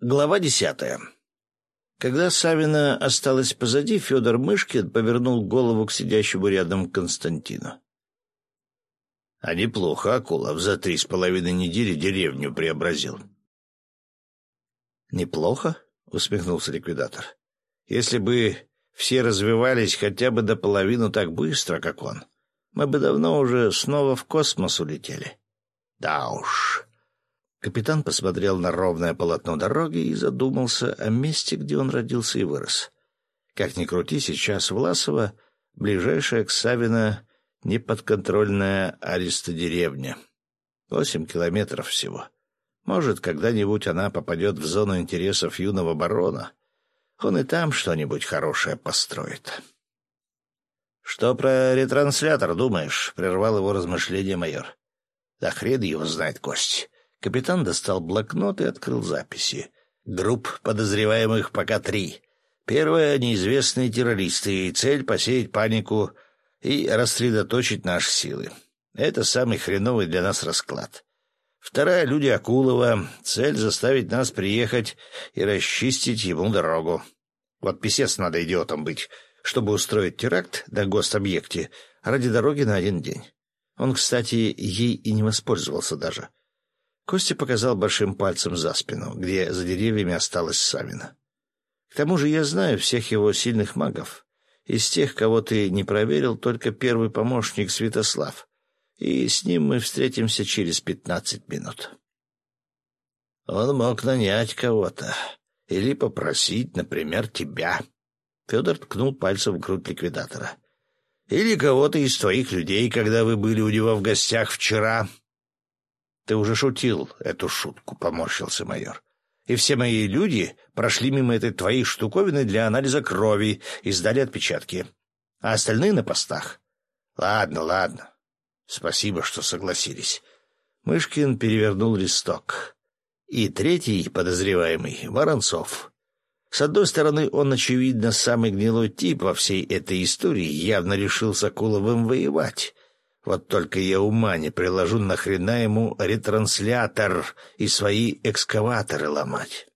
Глава десятая. Когда Савина осталась позади, Федор Мышкин повернул голову к сидящему рядом Константину. — А неплохо Акулов за три с половиной недели деревню преобразил. — Неплохо? — усмехнулся ликвидатор. — Если бы все развивались хотя бы до половины так быстро, как он, мы бы давно уже снова в космос улетели. — Да уж, Капитан посмотрел на ровное полотно дороги и задумался о месте, где он родился и вырос. Как ни крути, сейчас Власова — ближайшая к Савино неподконтрольная ареста деревня. Восемь километров всего. Может, когда-нибудь она попадет в зону интересов юного барона. Он и там что-нибудь хорошее построит. — Что про ретранслятор думаешь? — прервал его размышление майор. — Да хрен его знает, Кость. Капитан достал блокнот и открыл записи. Групп подозреваемых пока три. Первая — неизвестные террористы, и цель — посеять панику и рассредоточить наши силы. Это самый хреновый для нас расклад. Вторая — люди Акулова. Цель — заставить нас приехать и расчистить ему дорогу. Вот писец надо идиотом быть, чтобы устроить теракт на гособъекте ради дороги на один день. Он, кстати, ей и не воспользовался даже. Костя показал большим пальцем за спину, где за деревьями осталась Савина. К тому же я знаю всех его сильных магов. Из тех, кого ты не проверил, только первый помощник Святослав. И с ним мы встретимся через пятнадцать минут. Он мог нанять кого-то. Или попросить, например, тебя. Федор ткнул пальцем в грудь ликвидатора. Или кого-то из твоих людей, когда вы были у него в гостях вчера. Ты уже шутил эту шутку, — поморщился майор. И все мои люди прошли мимо этой твоей штуковины для анализа крови и сдали отпечатки. А остальные на постах? Ладно, ладно. Спасибо, что согласились. Мышкин перевернул листок. И третий подозреваемый — Воронцов. С одной стороны, он, очевидно, самый гнилой тип во всей этой истории, явно решил с Акуловым воевать. Вот только я ума не приложу, нахрена ему ретранслятор и свои экскаваторы ломать.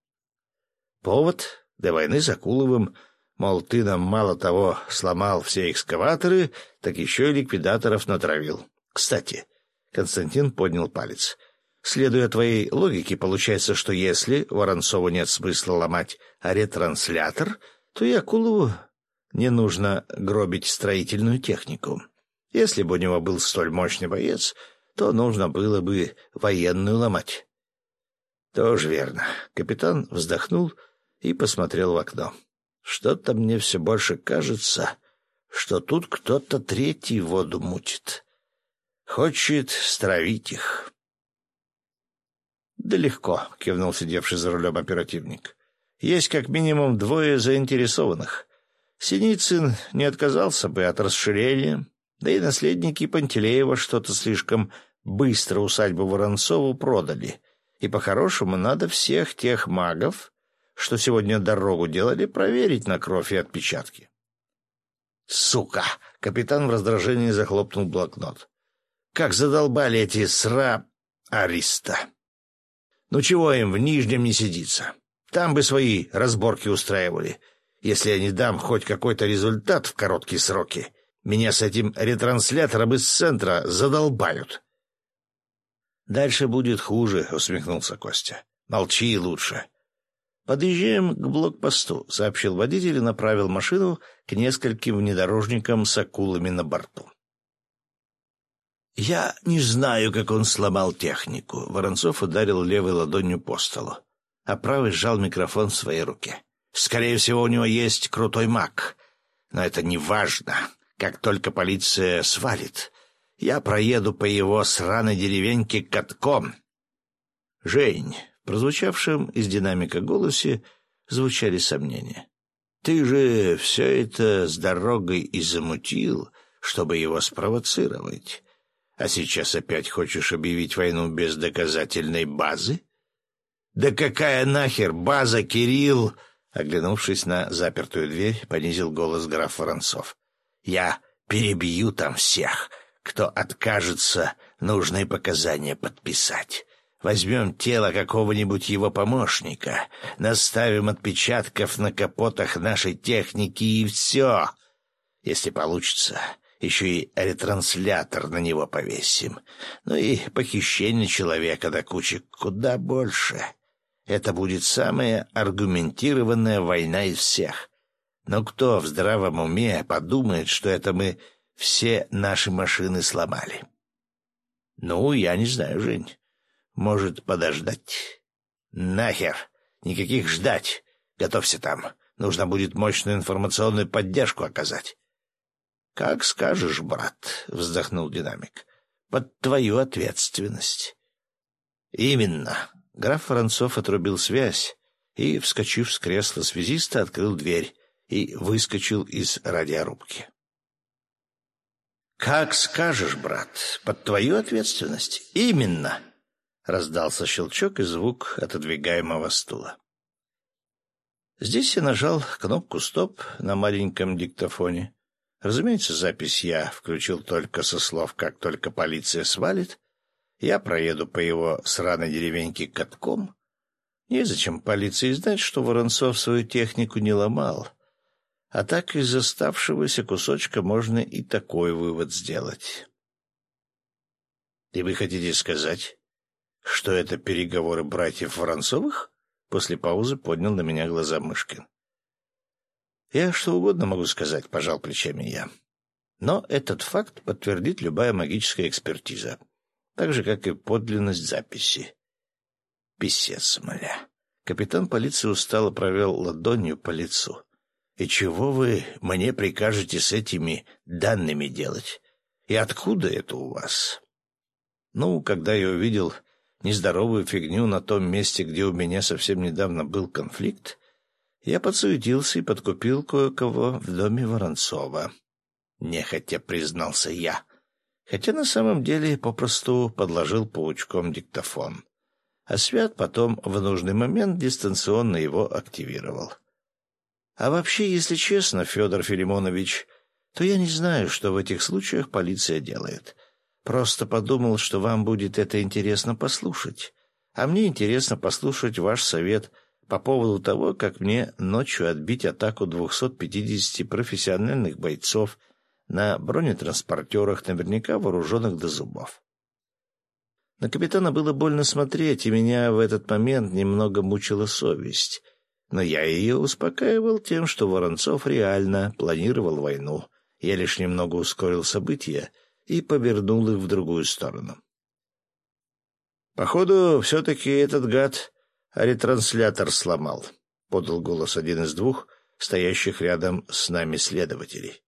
Повод до войны с Акуловым, мол, ты нам мало того сломал все экскаваторы, так еще и ликвидаторов натравил. Кстати, Константин поднял палец. Следуя твоей логике, получается, что если Воронцову нет смысла ломать ретранслятор, то и Акулову не нужно гробить строительную технику. Если бы у него был столь мощный боец, то нужно было бы военную ломать. Тоже верно. Капитан вздохнул и посмотрел в окно. Что-то мне все больше кажется, что тут кто-то третий воду мутит. Хочет стравить их. «Да легко», — кивнул сидевший за рулем оперативник. «Есть как минимум двое заинтересованных. Синицын не отказался бы от расширения, да и наследники Пантелеева что-то слишком быстро усадьбу Воронцову продали. И по-хорошему надо всех тех магов, что сегодня дорогу делали, проверить на кровь и отпечатки. «Сука!» — капитан в раздражении захлопнул блокнот. «Как задолбали эти сра... ариста! Ну чего им в Нижнем не сидится? Там бы свои разборки устраивали, если я не дам хоть какой-то результат в короткие сроки». Меня с этим ретранслятором из центра задолбают. «Дальше будет хуже», — усмехнулся Костя. «Молчи лучше». «Подъезжаем к блокпосту», — сообщил водитель и направил машину к нескольким внедорожникам с акулами на борту. «Я не знаю, как он сломал технику», — Воронцов ударил левой ладонью по столу, а правый сжал микрофон в своей руке. «Скорее всего, у него есть крутой маг, но это не важно. Как только полиция свалит, я проеду по его сраной деревеньке катком. Жень, в прозвучавшем из динамика голосе звучали сомнения. Ты же все это с дорогой и замутил, чтобы его спровоцировать. А сейчас опять хочешь объявить войну без доказательной базы? Да какая нахер база, Кирилл? Оглянувшись на запертую дверь, понизил голос граф Воронцов. Я перебью там всех, кто откажется нужные показания подписать. Возьмем тело какого-нибудь его помощника, наставим отпечатков на капотах нашей техники и все. Если получится, еще и ретранслятор на него повесим. Ну и похищение человека до кучи куда больше. Это будет самая аргументированная война из всех. Но кто в здравом уме подумает, что это мы все наши машины сломали? Ну, я не знаю, Жень. Может, подождать? Нахер! Никаких ждать! Готовься там. Нужно будет мощную информационную поддержку оказать. — Как скажешь, брат, — вздохнул динамик. — Под твою ответственность. — Именно. Граф Воронцов отрубил связь и, вскочив с кресла связиста, открыл дверь и выскочил из радиорубки. — Как скажешь, брат, под твою ответственность. Именно. Раздался щелчок и звук отодвигаемого стула. Здесь я нажал кнопку «Стоп» на маленьком диктофоне. Разумеется, запись я включил только со слов «Как только полиция свалит», я проеду по его сраной деревеньке катком. Незачем полиции знать, что Воронцов свою технику не ломал. А так из оставшегося кусочка можно и такой вывод сделать. — И вы хотите сказать, что это переговоры братьев Воронцовых? После паузы поднял на меня глаза Мышкин. Я что угодно могу сказать, пожал плечами я. Но этот факт подтвердит любая магическая экспертиза, так же, как и подлинность записи. Писец, моля. Капитан полиции устало провел ладонью по лицу. «И чего вы мне прикажете с этими данными делать? И откуда это у вас?» Ну, когда я увидел нездоровую фигню на том месте, где у меня совсем недавно был конфликт, я подсуетился и подкупил кое-кого в доме Воронцова. Нехотя признался я, хотя на самом деле попросту подложил паучком диктофон. А Свят потом в нужный момент дистанционно его активировал. А вообще, если честно, Федор Филимонович, то я не знаю, что в этих случаях полиция делает — Просто подумал, что вам будет это интересно послушать. А мне интересно послушать ваш совет по поводу того, как мне ночью отбить атаку 250 профессиональных бойцов на бронетранспортерах, наверняка вооруженных до зубов. На капитана было больно смотреть, и меня в этот момент немного мучила совесть. Но я ее успокаивал тем, что Воронцов реально планировал войну. Я лишь немного ускорил события — и повернул их в другую сторону. «Походу, все-таки этот гад ретранслятор сломал», — подал голос один из двух стоящих рядом с нами следователей.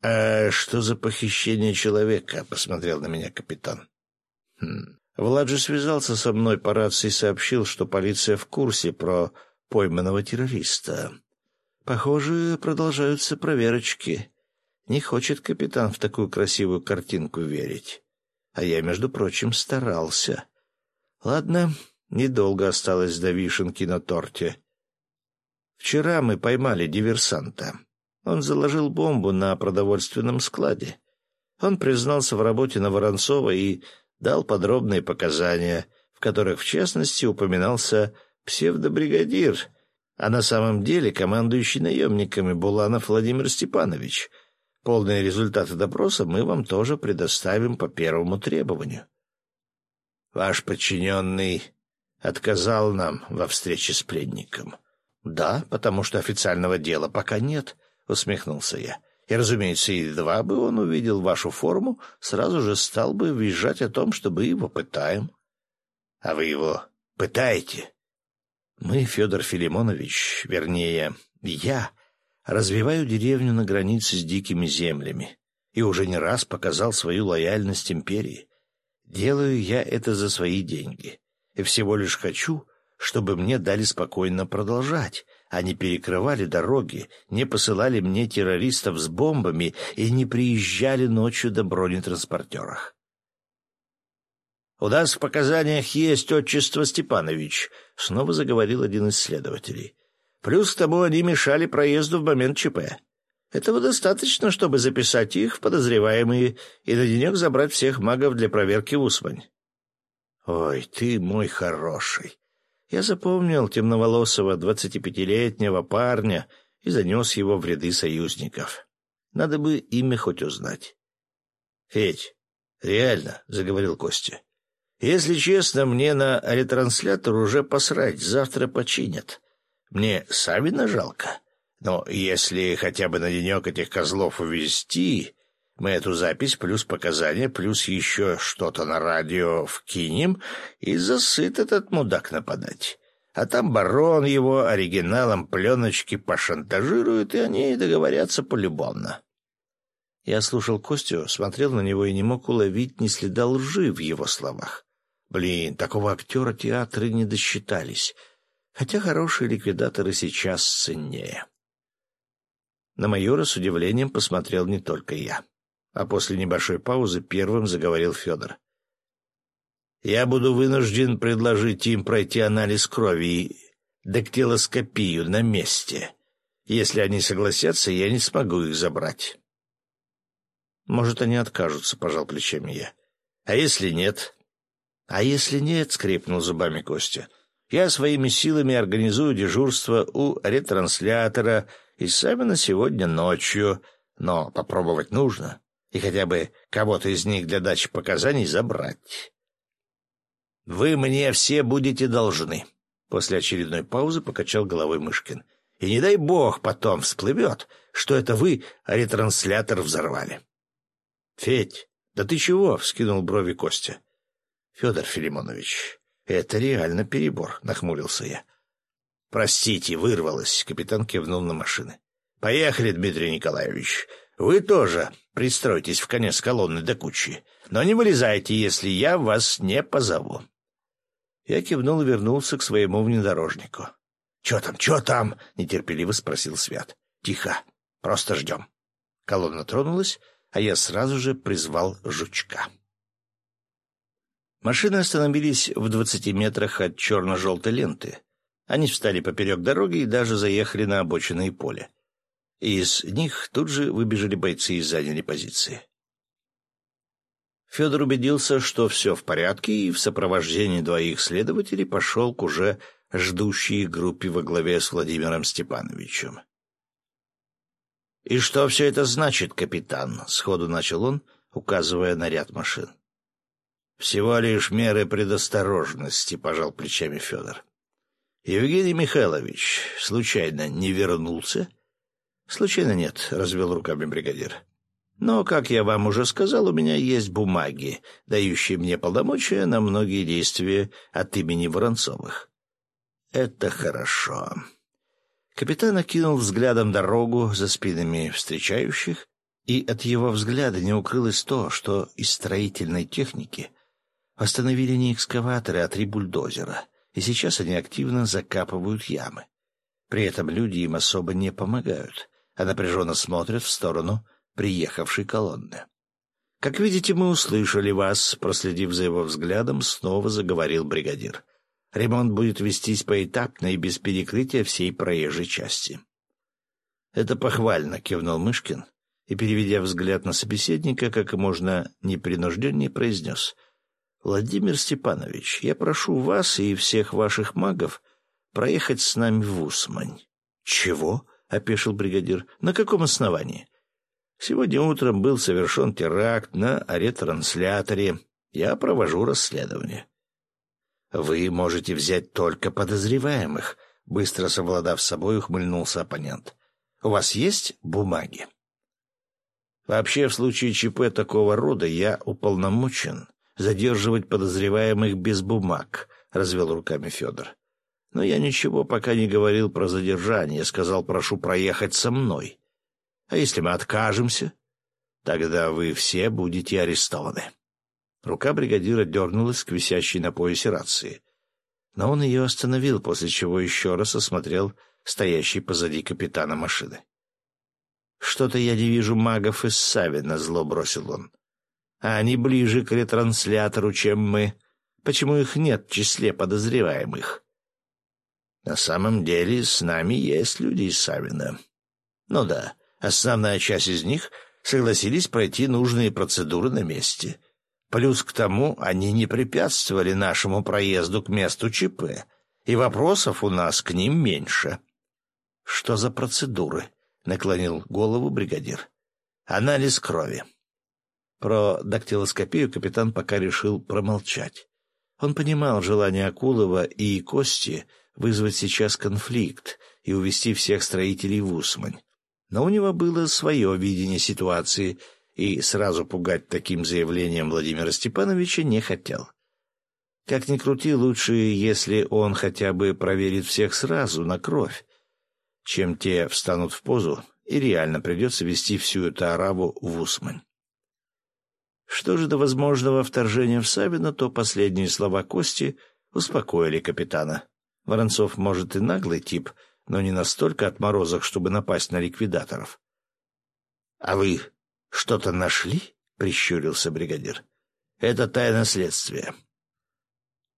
«А что за похищение человека?» — посмотрел на меня капитан. «Хм. Влад же связался со мной по рации и сообщил, что полиция в курсе про пойманного террориста. Похоже, продолжаются проверочки. Не хочет капитан в такую красивую картинку верить. А я, между прочим, старался. Ладно, недолго осталось до вишенки на торте. Вчера мы поймали диверсанта. Он заложил бомбу на продовольственном складе. Он признался в работе на Воронцова и дал подробные показания, в которых, в частности, упоминался псевдобригадир, а на самом деле командующий наемниками Буланов Владимир Степанович — Полные результаты допроса мы вам тоже предоставим по первому требованию. Ваш подчиненный отказал нам во встрече с пленником. Да, потому что официального дела пока нет, усмехнулся я. И, разумеется, едва бы он увидел вашу форму, сразу же стал бы визжать о том, что мы его пытаем. А вы его пытаете? Мы, Федор Филимонович, вернее, я, развиваю деревню на границе с дикими землями и уже не раз показал свою лояльность империи. Делаю я это за свои деньги и всего лишь хочу, чтобы мне дали спокойно продолжать, не перекрывали дороги, не посылали мне террористов с бомбами и не приезжали ночью до бронетранспортерах. «У нас в показаниях есть отчество Степанович», — снова заговорил один из следователей. Плюс к тому они мешали проезду в момент ЧП. Этого достаточно, чтобы записать их в подозреваемые и на денек забрать всех магов для проверки в Усмань. Ой, ты мой хороший. Я запомнил темноволосого двадцатипятилетнего парня и занес его в ряды союзников. Надо бы имя хоть узнать. — Федь, реально, — заговорил Костя. — Если честно, мне на ретранслятор уже посрать, завтра починят. Мне Савина жалко. Но если хотя бы на денек этих козлов увезти, мы эту запись плюс показания, плюс еще что-то на радио вкинем, и засыт этот мудак нападать. А там барон его оригиналом пленочки пошантажирует, и они договорятся полюбовно. Я слушал Костю, смотрел на него и не мог уловить ни следа лжи в его словах. Блин, такого актера театры не досчитались, хотя хорошие ликвидаторы сейчас ценнее. На майора с удивлением посмотрел не только я. А после небольшой паузы первым заговорил Федор. «Я буду вынужден предложить им пройти анализ крови и дактилоскопию на месте. Если они согласятся, я не смогу их забрать». «Может, они откажутся», — пожал плечами я. «А если нет?» «А если нет?» — скрипнул зубами Костя. «Я своими силами организую дежурство у ретранслятора и сами на сегодня ночью, но попробовать нужно и хотя бы кого-то из них для дачи показаний забрать. «Вы мне все будете должны», — после очередной паузы покачал головой Мышкин. «И не дай бог потом всплывет, что это вы ретранслятор взорвали». «Федь, да ты чего?» — вскинул брови Костя. «Федор Филимонович, это реально перебор», — нахмурился я. «Простите, вырвалось», — капитан кивнул на машины. «Поехали, Дмитрий Николаевич. Вы тоже пристройтесь в конец колонны до кучи, но не вылезайте, если я вас не позову. Я кивнул и вернулся к своему внедорожнику. — Че там, че там? — нетерпеливо спросил Свят. — Тихо, просто ждем. Колонна тронулась, а я сразу же призвал жучка. Машины остановились в двадцати метрах от черно-желтой ленты. Они встали поперек дороги и даже заехали на обочинное поле и из них тут же выбежали бойцы и заняли позиции. Федор убедился, что все в порядке, и в сопровождении двоих следователей пошел к уже ждущей группе во главе с Владимиром Степановичем. «И что все это значит, капитан?» — сходу начал он, указывая на ряд машин. «Всего лишь меры предосторожности», — пожал плечами Федор. «Евгений Михайлович случайно не вернулся?» «Случайно нет», — развел руками бригадир. «Но, как я вам уже сказал, у меня есть бумаги, дающие мне полномочия на многие действия от имени Воронцовых». «Это хорошо». Капитан окинул взглядом дорогу за спинами встречающих, и от его взгляда не укрылось то, что из строительной техники остановили не экскаваторы, а три бульдозера, и сейчас они активно закапывают ямы. При этом люди им особо не помогают а напряженно смотрят в сторону приехавшей колонны. «Как видите, мы услышали вас», — проследив за его взглядом, снова заговорил бригадир. «Ремонт будет вестись поэтапно и без перекрытия всей проезжей части». «Это похвально», — кивнул Мышкин и, переведя взгляд на собеседника, как можно непринужденнее произнес. «Владимир Степанович, я прошу вас и всех ваших магов проехать с нами в Усмань». «Чего?» — опешил бригадир. «На каком основании?» «Сегодня утром был совершен теракт на ретрансляторе. Я провожу расследование». «Вы можете взять только подозреваемых», — быстро совладав собой, ухмыльнулся оппонент. «У вас есть бумаги?» «Вообще, в случае ЧП такого рода я уполномочен задерживать подозреваемых без бумаг», — развел руками Федор. Но я ничего пока не говорил про задержание, сказал, прошу проехать со мной. А если мы откажемся, тогда вы все будете арестованы. Рука бригадира дернулась к висящей на поясе рации. Но он ее остановил, после чего еще раз осмотрел стоящий позади капитана машины. «Что-то я не вижу магов из Савина», — зло бросил он. «А они ближе к ретранслятору, чем мы. Почему их нет в числе подозреваемых?» На самом деле с нами есть люди из Савина. Ну да, основная часть из них согласились пройти нужные процедуры на месте. Плюс к тому они не препятствовали нашему проезду к месту ЧП, и вопросов у нас к ним меньше. — Что за процедуры? — наклонил голову бригадир. — Анализ крови. Про дактилоскопию капитан пока решил промолчать. Он понимал желание Акулова и Кости вызвать сейчас конфликт и увести всех строителей в Усмань. Но у него было свое видение ситуации, и сразу пугать таким заявлением Владимира Степановича не хотел. Как ни крути, лучше, если он хотя бы проверит всех сразу на кровь, чем те встанут в позу, и реально придется вести всю эту араву в Усмань. Что же до возможного вторжения в Савино, то последние слова Кости успокоили капитана. Воронцов, может, и наглый тип, но не настолько отморозок, чтобы напасть на ликвидаторов. — А вы что-то нашли? — прищурился бригадир. — Это тайна следствия.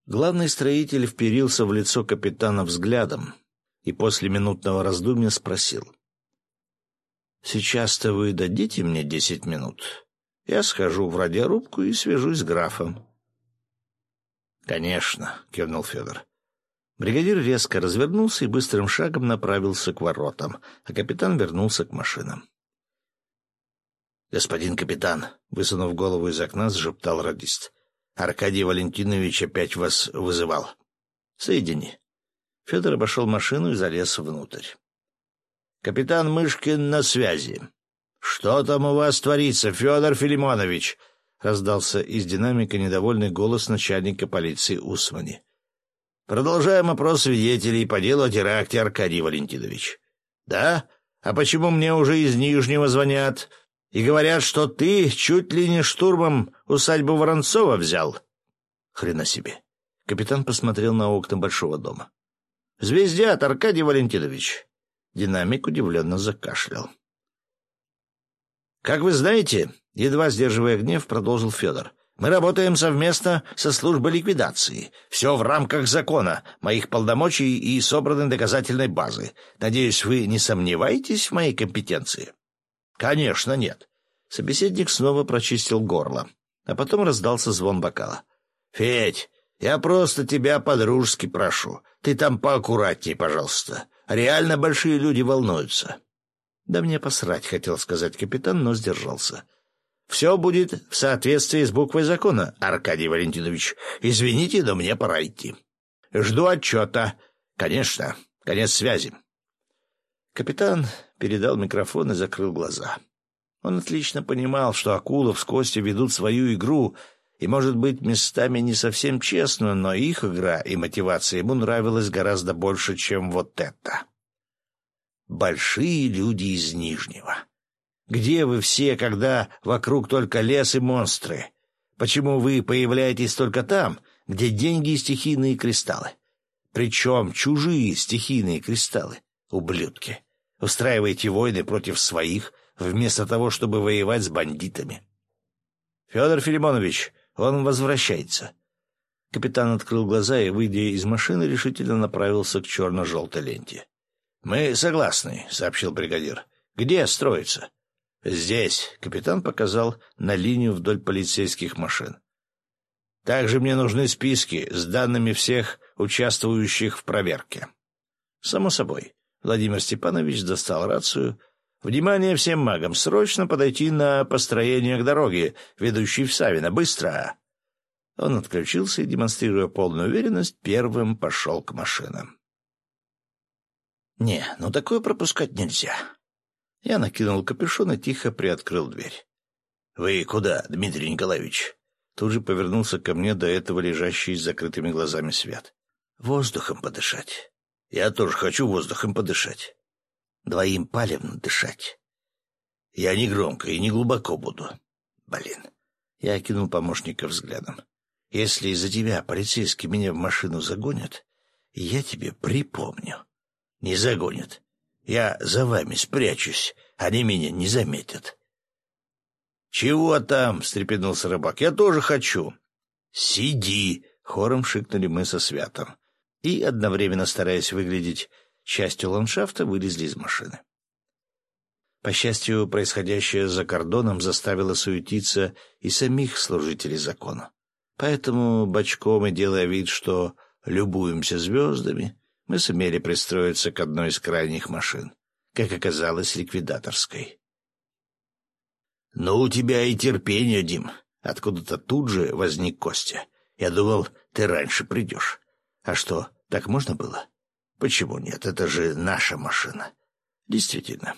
Главный строитель вперился в лицо капитана взглядом и после минутного раздумья спросил. — Сейчас-то вы дадите мне десять минут? Я схожу в радиорубку и свяжусь с графом. — Конечно, — кивнул Федор. Бригадир резко развернулся и быстрым шагом направился к воротам, а капитан вернулся к машинам. — Господин капитан, — высунув голову из окна, сжептал радист. — Аркадий Валентинович опять вас вызывал. — Соедини. Федор обошел машину и залез внутрь. — Капитан Мышкин на связи. «Что там у вас творится, Федор Филимонович?» — раздался из динамика недовольный голос начальника полиции Усмани. «Продолжаем опрос свидетелей по делу о теракте, Аркадий Валентинович». «Да? А почему мне уже из Нижнего звонят и говорят, что ты чуть ли не штурмом усадьбу Воронцова взял?» «Хрена себе!» Капитан посмотрел на окна большого дома. «Звездят, Аркадий Валентинович!» Динамик удивленно закашлял. «Как вы знаете, — едва сдерживая гнев, продолжил Федор, — мы работаем совместно со службой ликвидации. Все в рамках закона, моих полномочий и собранной доказательной базы. Надеюсь, вы не сомневаетесь в моей компетенции?» «Конечно, нет». Собеседник снова прочистил горло, а потом раздался звон бокала. «Федь, я просто тебя по-дружески прошу. Ты там поаккуратней, пожалуйста. Реально большие люди волнуются». Да мне посрать, хотел сказать капитан, но сдержался. Все будет в соответствии с буквой закона, Аркадий Валентинович. Извините, но мне пора идти. Жду отчета. Конечно. Конец связи. Капитан передал микрофон и закрыл глаза. Он отлично понимал, что Акулов с Костей ведут свою игру, и, может быть, местами не совсем честную, но их игра и мотивация ему нравилась гораздо больше, чем вот это большие люди из Нижнего. Где вы все, когда вокруг только лес и монстры? Почему вы появляетесь только там, где деньги и стихийные кристаллы? Причем чужие стихийные кристаллы, ублюдки. Устраиваете войны против своих, вместо того, чтобы воевать с бандитами. Федор Филимонович, он возвращается. Капитан открыл глаза и, выйдя из машины, решительно направился к черно-желтой ленте. «Мы согласны», — сообщил бригадир. «Где строится?» «Здесь», — капитан показал на линию вдоль полицейских машин. «Также мне нужны списки с данными всех участвующих в проверке». «Само собой». Владимир Степанович достал рацию. «Внимание всем магам! Срочно подойти на построение к дороге, ведущей в Савино. Быстро!» Он отключился и, демонстрируя полную уверенность, первым пошел к машинам. Не, ну такое пропускать нельзя. Я накинул капюшон и тихо приоткрыл дверь. — Вы куда, Дмитрий Николаевич? Тут же повернулся ко мне до этого лежащий с закрытыми глазами свет. — Воздухом подышать. Я тоже хочу воздухом подышать. Двоим палевно дышать. Я не громко и не глубоко буду. Блин. Я окинул помощника взглядом. Если из-за тебя полицейские меня в машину загонят, я тебе припомню не загонят. Я за вами спрячусь, они меня не заметят. — Чего там? — встрепенулся рыбак. — Я тоже хочу. — Сиди! — хором шикнули мы со святом. И, одновременно стараясь выглядеть частью ландшафта, вылезли из машины. По счастью, происходящее за кордоном заставило суетиться и самих служителей закона. Поэтому, бочком и делая вид, что любуемся звездами, мы сумели пристроиться к одной из крайних машин, как оказалось, ликвидаторской. «Ну, у тебя и терпение, Дим!» Откуда-то тут же возник Костя. «Я думал, ты раньше придешь. А что, так можно было?» «Почему нет? Это же наша машина». «Действительно,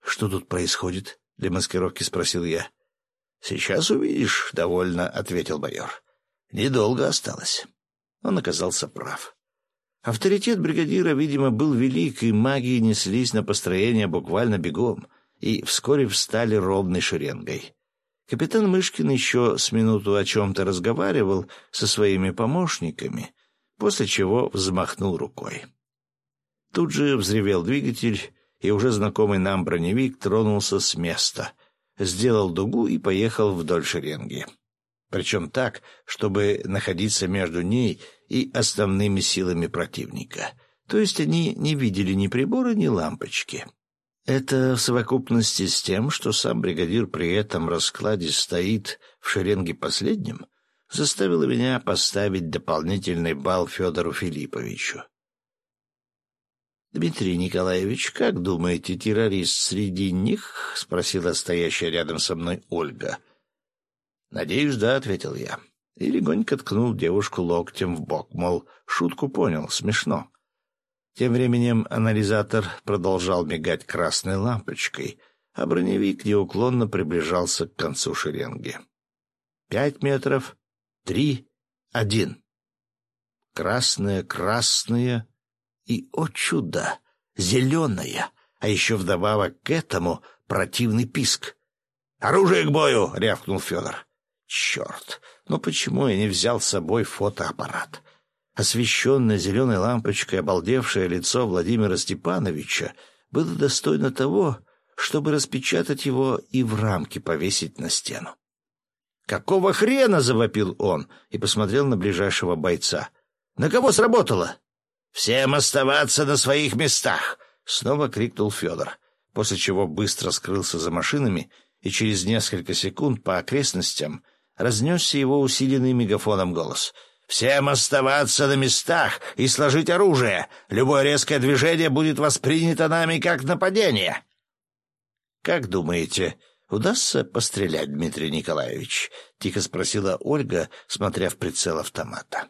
«Что тут происходит?» — для маскировки спросил я. «Сейчас увидишь», — довольно ответил майор. «Недолго осталось». Он оказался прав. Авторитет бригадира, видимо, был велик, и маги неслись на построение буквально бегом, и вскоре встали ровной шеренгой. Капитан Мышкин еще с минуту о чем-то разговаривал со своими помощниками, после чего взмахнул рукой. Тут же взревел двигатель, и уже знакомый нам броневик тронулся с места, сделал дугу и поехал вдоль шеренги. Причем так, чтобы находиться между ней и основными силами противника. То есть они не видели ни прибора, ни лампочки. Это в совокупности с тем, что сам бригадир при этом раскладе стоит в шеренге последним, заставило меня поставить дополнительный балл Федору Филипповичу. «Дмитрий Николаевич, как думаете, террорист среди них?» — спросила стоящая рядом со мной Ольга. «Надеюсь, да», — ответил я. И легонько ткнул девушку локтем в бок, мол, шутку понял, смешно. Тем временем анализатор продолжал мигать красной лампочкой, а броневик неуклонно приближался к концу шеренги. «Пять метров, три, один». Красное, красное, и, о чудо, зеленая, а еще вдобавок к этому противный писк. «Оружие к бою!» — рявкнул Федор. «Черт! Ну почему я не взял с собой фотоаппарат?» Освещенное зеленой лампочкой обалдевшее лицо Владимира Степановича было достойно того, чтобы распечатать его и в рамке повесить на стену. «Какого хрена?» — завопил он и посмотрел на ближайшего бойца. «На кого сработало?» «Всем оставаться на своих местах!» — снова крикнул Федор, после чего быстро скрылся за машинами, и через несколько секунд по окрестностям разнесся его усиленный мегафоном голос. «Всем оставаться на местах и сложить оружие! Любое резкое движение будет воспринято нами как нападение!» «Как думаете, удастся пострелять, Дмитрий Николаевич?» — тихо спросила Ольга, смотря в прицел автомата.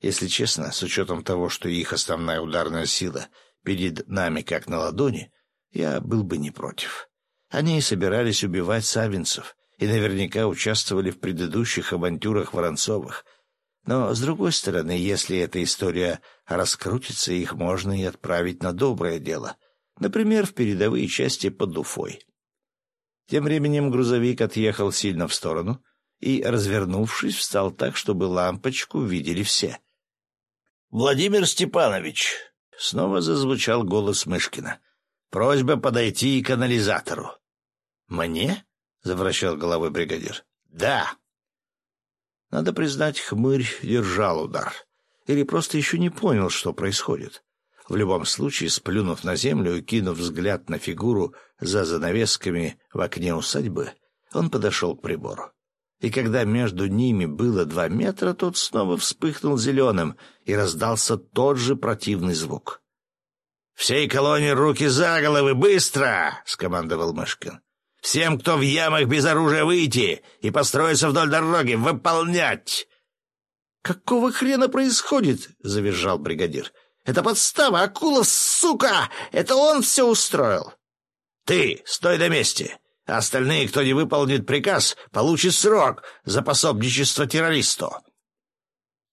Если честно, с учетом того, что их основная ударная сила перед нами как на ладони, я был бы не против. Они и собирались убивать савинцев и наверняка участвовали в предыдущих авантюрах Воронцовых. Но, с другой стороны, если эта история раскрутится, их можно и отправить на доброе дело, например, в передовые части под Уфой. Тем временем грузовик отъехал сильно в сторону и, развернувшись, встал так, чтобы лампочку видели все — «Владимир Степанович!» — снова зазвучал голос Мышкина. «Просьба подойти к анализатору». «Мне?» — завращал головой бригадир. «Да». Надо признать, хмырь держал удар. Или просто еще не понял, что происходит. В любом случае, сплюнув на землю и кинув взгляд на фигуру за занавесками в окне усадьбы, он подошел к прибору и когда между ними было два метра, тот снова вспыхнул зеленым, и раздался тот же противный звук. «Всей колонии руки за головы, быстро!» — скомандовал Мышкин. «Всем, кто в ямах без оружия, выйти и построиться вдоль дороги, выполнять!» «Какого хрена происходит?» — завизжал бригадир. «Это подстава! Акула, сука! Это он все устроил!» «Ты, стой на месте! Остальные, кто не выполнит приказ, получит срок за пособничество террористу.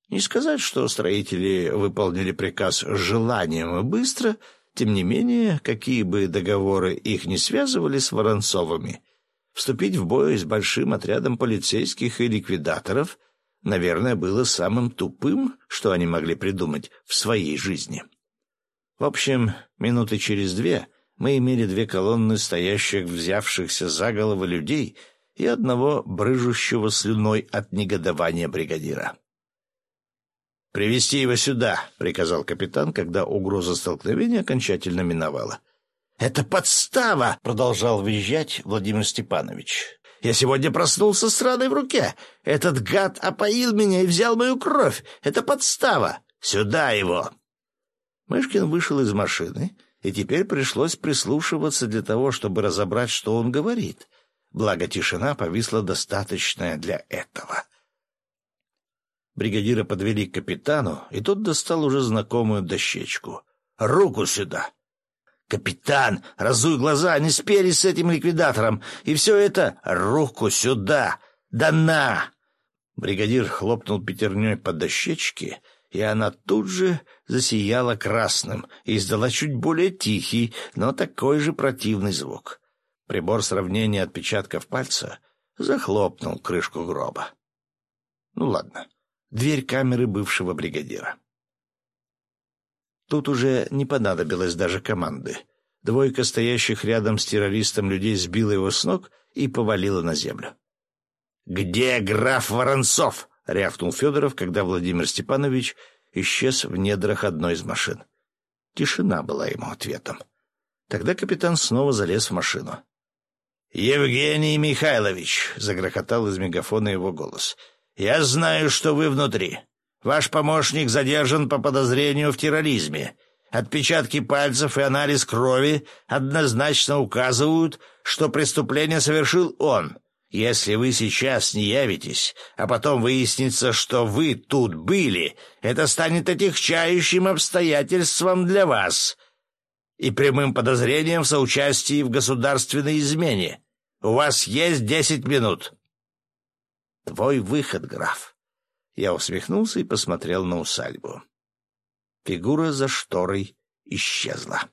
Не сказать, что строители выполнили приказ желанием и быстро, тем не менее, какие бы договоры их не связывали с Воронцовыми, вступить в бой с большим отрядом полицейских и ликвидаторов, наверное, было самым тупым, что они могли придумать в своей жизни. В общем, минуты через две мы имели две колонны стоящих, взявшихся за головы людей и одного брыжущего слюной от негодования бригадира. «Привести его сюда», — приказал капитан, когда угроза столкновения окончательно миновала. Это подстава!» — продолжал визжать Владимир Степанович. «Я сегодня проснулся с раной в руке. Этот гад опоил меня и взял мою кровь. Это подстава! Сюда его!» Мышкин вышел из машины, и теперь пришлось прислушиваться для того, чтобы разобрать, что он говорит. Благо тишина повисла достаточная для этого. Бригадира подвели к капитану, и тот достал уже знакомую дощечку. «Руку сюда!» «Капитан, разуй глаза, не спелись с этим ликвидатором, и все это руку сюда! Да на!» Бригадир хлопнул пятерней по дощечке, и она тут же засияла красным и издала чуть более тихий, но такой же противный звук. Прибор сравнения отпечатков пальца захлопнул крышку гроба. Ну ладно, дверь камеры бывшего бригадира. Тут уже не понадобилось даже команды. Двойка стоящих рядом с террористом людей сбила его с ног и повалила на землю. «Где граф Воронцов?» — рявкнул Федоров, когда Владимир Степанович исчез в недрах одной из машин. Тишина была ему ответом. Тогда капитан снова залез в машину. «Евгений Михайлович!» — загрохотал из мегафона его голос. «Я знаю, что вы внутри. Ваш помощник задержан по подозрению в терроризме. Отпечатки пальцев и анализ крови однозначно указывают, что преступление совершил он. Если вы сейчас не явитесь, а потом выяснится, что вы тут были, это станет отягчающим обстоятельством для вас и прямым подозрением в соучастии в государственной измене. У вас есть десять минут. Твой выход, граф. Я усмехнулся и посмотрел на усадьбу. Фигура за шторой исчезла.